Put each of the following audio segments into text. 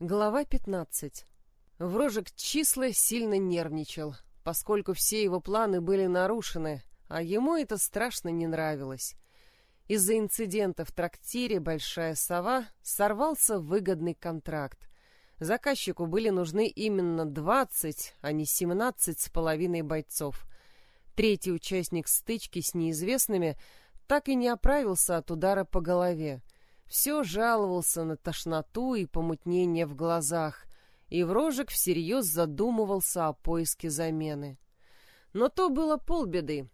Глава 15. Врожек числа сильно нервничал, поскольку все его планы были нарушены, а ему это страшно не нравилось. Из-за инцидента в трактире «Большая сова» сорвался выгодный контракт. Заказчику были нужны именно 20, а не 17 с половиной бойцов. Третий участник стычки с неизвестными так и не оправился от удара по голове все жаловался на тошноту и помутнение в глазах, и Врожек всерьез задумывался о поиске замены. Но то было полбеды.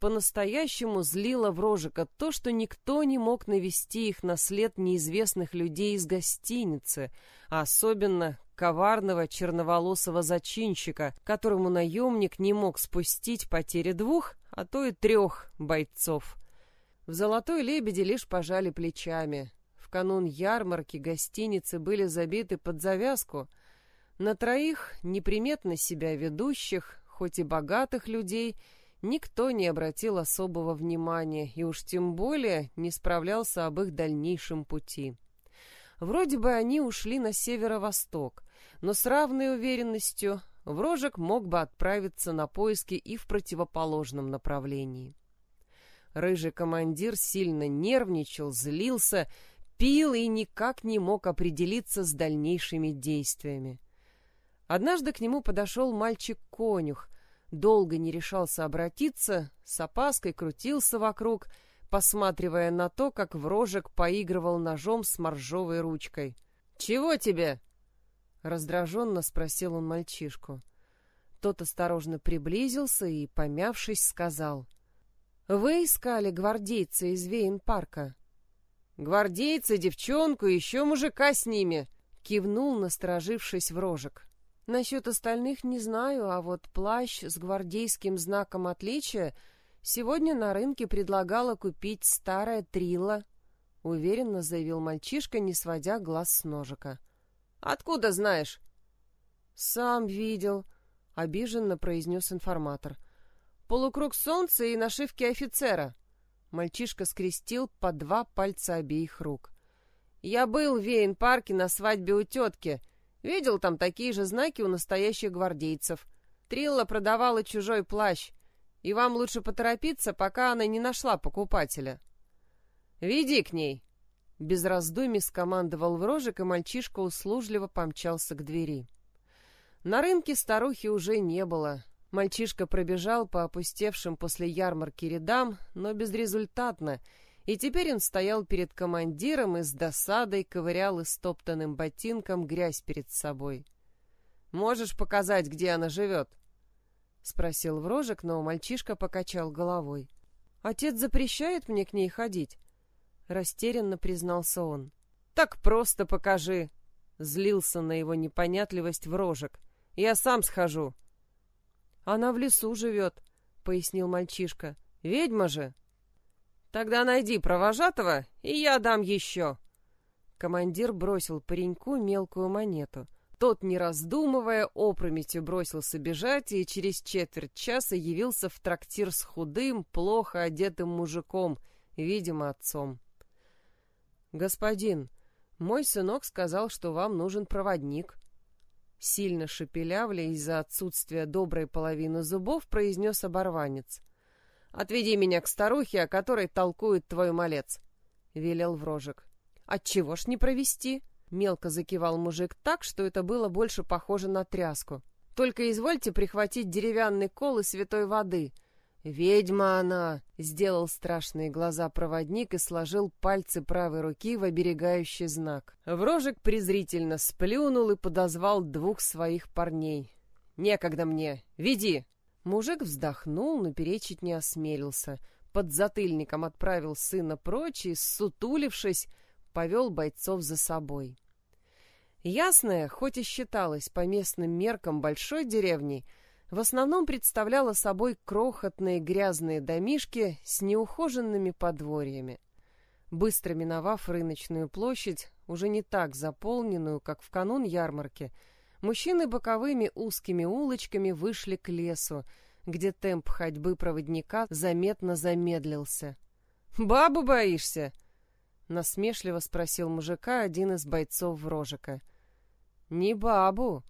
По-настоящему злило Врожика то, что никто не мог навести их на след неизвестных людей из гостиницы, а особенно коварного черноволосого зачинщика, которому наемник не мог спустить потери двух, а то и трех бойцов. В «Золотой лебеди» лишь пожали плечами. В канун ярмарки гостиницы были забиты под завязку. На троих неприметно себя ведущих, хоть и богатых людей, никто не обратил особого внимания и уж тем более не справлялся об их дальнейшем пути. Вроде бы они ушли на северо-восток, но с равной уверенностью Врожек мог бы отправиться на поиски и в противоположном направлении. Рыжий командир сильно нервничал, злился, пил и никак не мог определиться с дальнейшими действиями. Однажды к нему подошел мальчик-конюх, долго не решался обратиться, с опаской крутился вокруг, посматривая на то, как врожек поигрывал ножом с моржовой ручкой. «Чего тебе?» — раздраженно спросил он мальчишку. Тот осторожно приблизился и, помявшись, сказал — вы искали гвардейца из Вейн-парка? Гвардейца, девчонку еще мужика с ними, кивнул, насторожившись в рожек. Насчет остальных не знаю, а вот плащ с гвардейским знаком отличия сегодня на рынке предлагала купить старая Трила, уверенно заявил мальчишка, не сводя глаз с ножика. Откуда знаешь? Сам видел, обиженно произнес информатор. — Полукруг солнца и нашивки офицера. Мальчишка скрестил по два пальца обеих рук. Я был в Вейн-парке на свадьбе у тетки. Видел там такие же знаки у настоящих гвардейцев. Трилла продавала чужой плащ. И вам лучше поторопиться, пока она не нашла покупателя. «Веди к ней!» Без раздумий скомандовал Врожек, и мальчишка услужливо помчался к двери. На рынке старухи уже не было. Мальчишка пробежал по опустевшим после ярмарки рядам, но безрезультатно, и теперь он стоял перед командиром и с досадой ковырял истоптанным ботинком грязь перед собой. «Можешь показать, где она живет?» — спросил Врожек, но мальчишка покачал головой. «Отец запрещает мне к ней ходить?» — растерянно признался он. «Так просто покажи!» — злился на его непонятливость Врожек. «Я сам схожу!» «Она в лесу живет», — пояснил мальчишка. «Ведьма же». «Тогда найди провожатого, и я дам еще». Командир бросил пареньку мелкую монету. Тот, не раздумывая, опрометью бросился бежать и через четверть часа явился в трактир с худым, плохо одетым мужиком, видимо, отцом. «Господин, мой сынок сказал, что вам нужен проводник», сильно шепелявля из-за отсутствия доброй половины зубов, произнес оборванец. «Отведи меня к старухе, о которой толкует твой малец», — велел Врожек. «Отчего ж не провести?» — мелко закивал мужик так, что это было больше похоже на тряску. «Только извольте прихватить деревянный кол и святой воды. «Ведьма она!» — сделал страшные глаза проводник и сложил пальцы правой руки в оберегающий знак. Врожек презрительно сплюнул и подозвал двух своих парней. «Некогда мне! Веди!» Мужик вздохнул, но перечить не осмелился. Под затыльником отправил сына прочь и, сутулившись, повел бойцов за собой. Ясная, хоть и считалась по местным меркам большой деревней, — в основном представляла собой крохотные грязные домишки с неухоженными подворьями. Быстро миновав рыночную площадь, уже не так заполненную, как в канун ярмарки, мужчины боковыми узкими улочками вышли к лесу, где темп ходьбы проводника заметно замедлился. «Бабу боишься?» — насмешливо спросил мужика один из бойцов Врожика. Не бабу.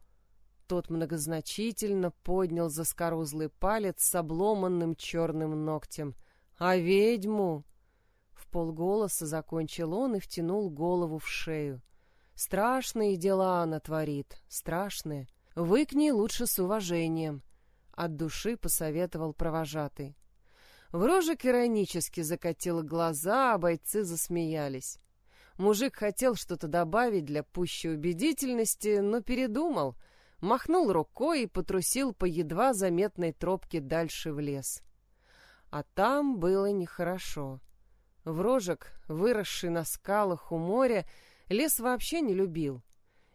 Тот многозначительно поднял заскорузлый палец с обломанным черным ногтем. А ведьму? В полголоса закончил он и втянул голову в шею. Страшные дела она творит, страшные. Вы к ней лучше с уважением. От души посоветовал провожатый. Врожек иронически закатил глаза, а бойцы засмеялись. Мужик хотел что-то добавить для пущей убедительности, но передумал, махнул рукой и потрусил по едва заметной тропке дальше в лес. А там было нехорошо. Врожек, выросший на скалах у моря, лес вообще не любил.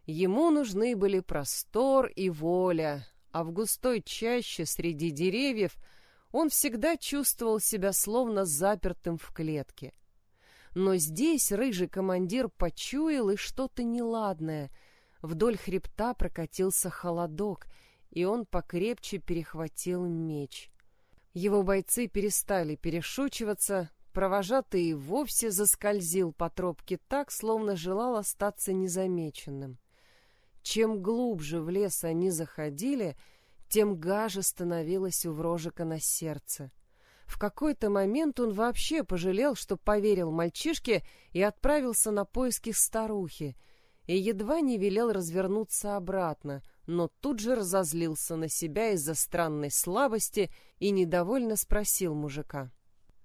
Ему нужны были простор и воля, а в густой чаще среди деревьев — он всегда чувствовал себя словно запертым в клетке. Но здесь рыжий командир почуял и что-то неладное. Вдоль хребта прокатился холодок, и он покрепче перехватил меч. Его бойцы перестали перешучиваться, провожатый вовсе заскользил по тропке так, словно желал остаться незамеченным. Чем глубже в лес они заходили, тем гаже становилось у Врожика на сердце. В какой-то момент он вообще пожалел, что поверил мальчишке и отправился на поиски старухи, и едва не велел развернуться обратно, но тут же разозлился на себя из-за странной слабости и недовольно спросил мужика.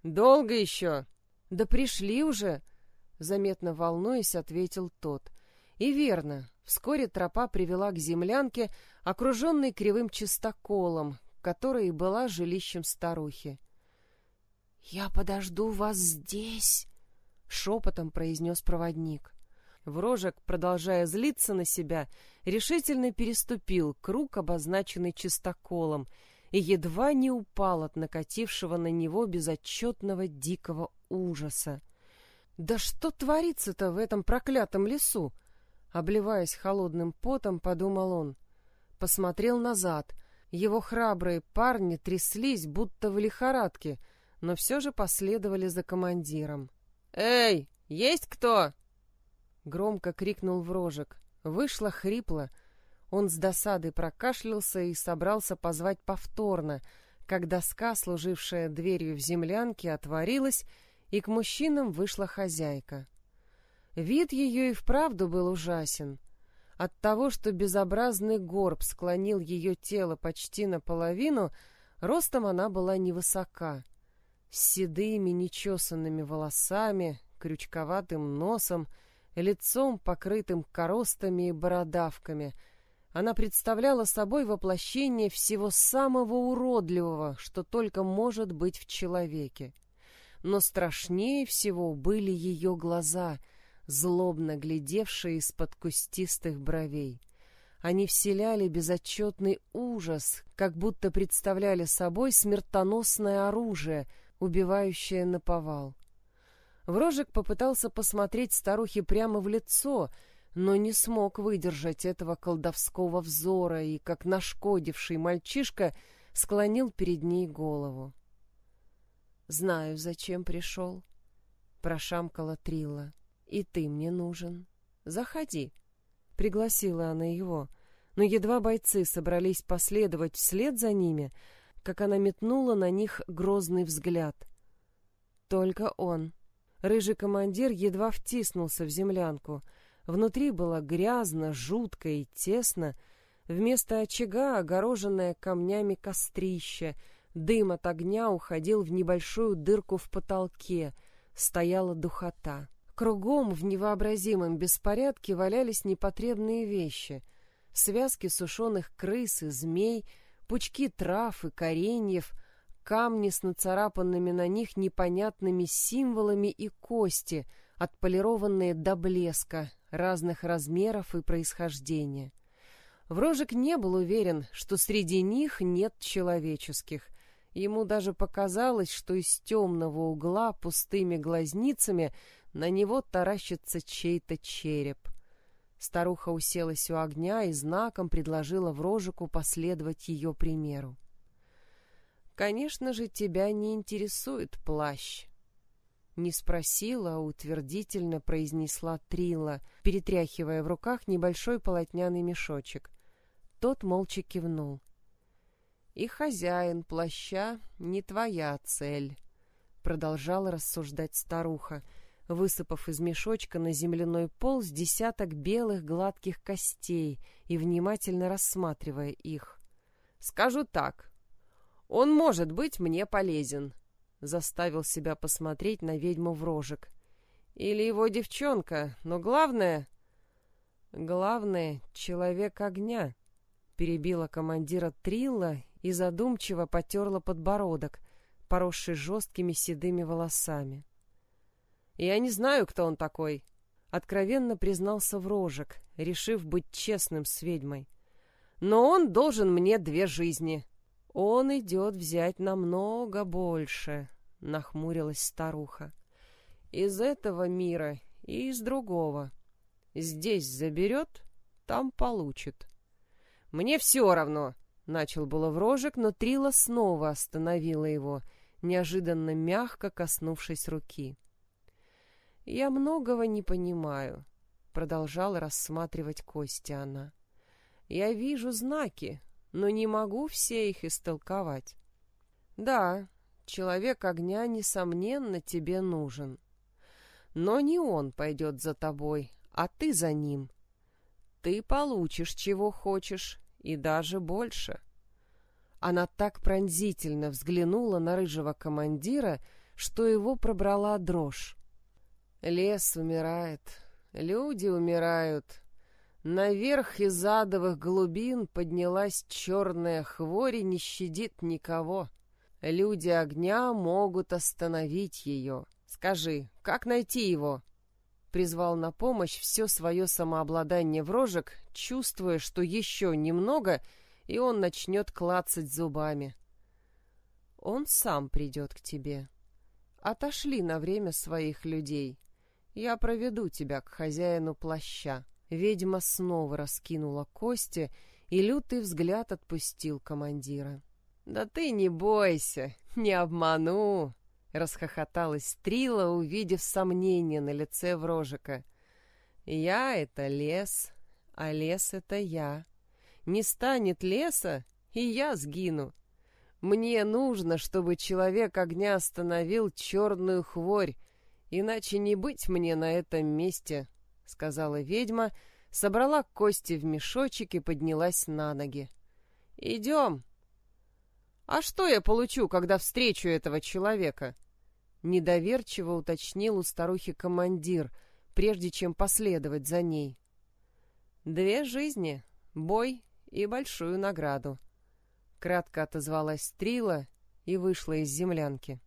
«Долго еще?» «Да пришли уже», — заметно волнуясь, ответил тот. И верно, вскоре тропа привела к землянке, окруженной кривым чистоколом, которая и была жилищем старухи. «Я подожду вас здесь», — шепотом произнес проводник. Врожек, продолжая злиться на себя, решительно переступил круг, обозначенный чистоколом, и едва не упал от накатившего на него безотчетного дикого ужаса. «Да что творится-то в этом проклятом лесу?» Обливаясь холодным потом, подумал он. Посмотрел назад. Его храбрые парни тряслись, будто в лихорадке, но все же последовали за командиром. «Эй, есть кто?» Громко крикнул Врожек. Вышло хрипло. Он с досадой прокашлялся и собрался позвать повторно, когда доска, служившая дверью в землянке, отворилась, и к мужчинам вышла хозяйка. Вид ее и вправду был ужасен. От того, что безобразный горб склонил ее тело почти наполовину, ростом она была невысока. С седыми нечесанными волосами, крючковатым носом, лицом, покрытым коростами и бородавками. Она представляла собой воплощение всего самого уродливого, что только может быть в человеке. Но страшнее всего были ее глаза — злобно глядевшие из-под кустистых бровей. Они вселяли безотчетный ужас, как будто представляли собой смертоносное оружие, убивающее наповал. Врожек попытался посмотреть старухе прямо в лицо, но не смог выдержать этого колдовского взора и, как нашкодивший мальчишка, склонил перед ней голову. «Знаю, зачем пришел», — прошамкала Трилла. И ты мне нужен. Заходи. Пригласила она его. Но едва бойцы собрались последовать вслед за ними, как она метнула на них грозный взгляд. Только он. Рыжий командир едва втиснулся в землянку. Внутри было грязно, жутко и тесно. Вместо очага огороженное камнями кострище. Дым от огня уходил в небольшую дырку в потолке. Стояла духота. Кругом в невообразимом беспорядке валялись непотребные вещи. Связки сушеных крыс и змей, пучки трав и кореньев, камни с нацарапанными на них непонятными символами и кости, отполированные до блеска, разных размеров и происхождения. Врожек не был уверен, что среди них нет человеческих. Ему даже показалось, что из темного угла пустыми глазницами на него таращится чей-то череп. Старуха уселась у огня и знаком предложила Врожику последовать ее примеру. «Конечно же, тебя не интересует плащ». Не спросила, а утвердительно произнесла Трила, перетряхивая в руках небольшой полотняный мешочек. Тот молча кивнул. «И хозяин плаща не твоя цель», — продолжала рассуждать старуха, высыпав из мешочка на земляной пол с десяток белых гладких костей и внимательно рассматривая их. «Скажу так, он может быть мне полезен», заставил себя посмотреть на ведьму в рожек. Или его девчонка, но главное... Главное — человек огня, перебила командира Трилла и задумчиво потерла подбородок, поросший жесткими седыми волосами. «Я не знаю, кто он такой», — откровенно признался Врожек, решив быть честным с ведьмой. «Но он должен мне две жизни». «Он идет взять намного больше», — нахмурилась старуха. «Из этого мира и из другого. Здесь заберет, там получит». «Мне все равно», — начал было Врожек, но Трила снова остановила его, неожиданно мягко коснувшись руки. «Я многого не понимаю», — продолжала рассматривать кости она. «Я вижу знаки, но не могу все их истолковать. Да, человек огня, несомненно, тебе нужен. Но не он пойдет за тобой, а ты за ним. Ты получишь, чего хочешь, и даже больше. Она так пронзительно взглянула на рыжего командира, что его пробрала дрожь. Лес умирает, люди умирают, Наверх из адовых глубин поднялась черная хворь и не щадит никого. Люди огня могут остановить ее. Скажи, как найти его?» Призвал на помощь все свое самообладание в рожек, чувствуя, что еще немного, и он начнет клацать зубами. «Он сам придет к тебе. Отошли на время своих людей. Я проведу тебя к хозяину плаща». Ведьма снова раскинула кости, и лютый взгляд отпустил командира. «Да ты не бойся, не обману!» — расхохоталась Стрила, увидев сомнение на лице Врожика. «Я — это лес, а лес — это я. Не станет леса, и я сгину. Мне нужно, чтобы человек огня остановил черную хворь, иначе не быть мне на этом месте — сказала ведьма, собрала кости в мешочек и поднялась на ноги. «Идем!» «А что я получу, когда встречу этого человека?» Недоверчиво уточнил у старухи командир, прежде чем последовать за ней. «Две жизни, бой и большую награду», — кратко отозвалась Стрила и вышла из землянки.